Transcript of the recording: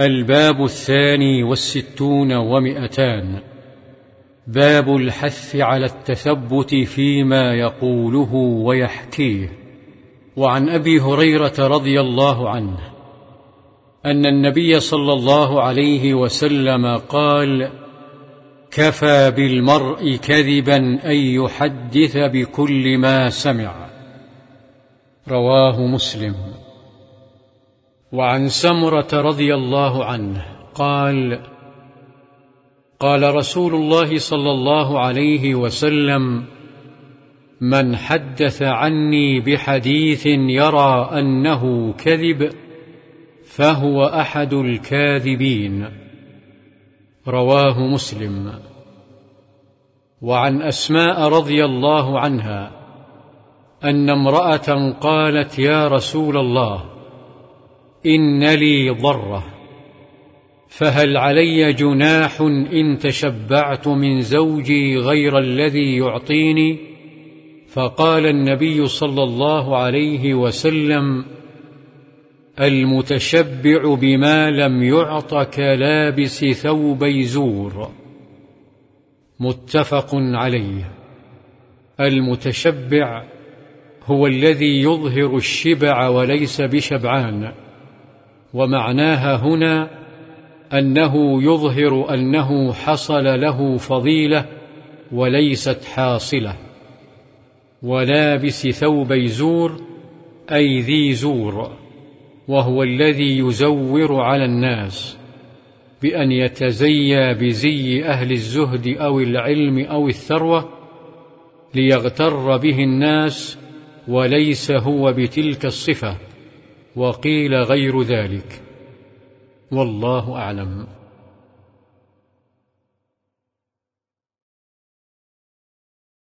الباب الثاني والستون ومئتان. باب الحث على التثبت فيما يقوله ويحكيه. وعن أبي هريرة رضي الله عنه أن النبي صلى الله عليه وسلم قال كفى بالمرء كذبا أن يحدث بكل ما سمع رواه مسلم. وعن سمرة رضي الله عنه قال قال رسول الله صلى الله عليه وسلم من حدث عني بحديث يرى أنه كذب فهو أحد الكاذبين. رواه مسلم. وعن أسماء رضي الله عنها أن امرأة قالت يا رسول الله إن لي ضرة فهل علي جناح إن تشبعت من زوجي غير الذي يعطيني؟ فقال النبي صلى الله عليه وسلم المتشبع بما لم يعط كلابس ثوبي زور. متفق عليه. المتشبع هو الذي يظهر الشبع وليس بشبعان. ومعناها هنا أنه يظهر أنه حصل له فضيلة وليست حاصلة ولابس ثوبي زور أي ذي زور وهو الذي يزور على الناس بأن يتزيى بزي أهل الزهد أو العلم أو الثروة ليغتر به الناس وليس هو بتلك الصفة. وقيل غير ذلك. والله أعلم.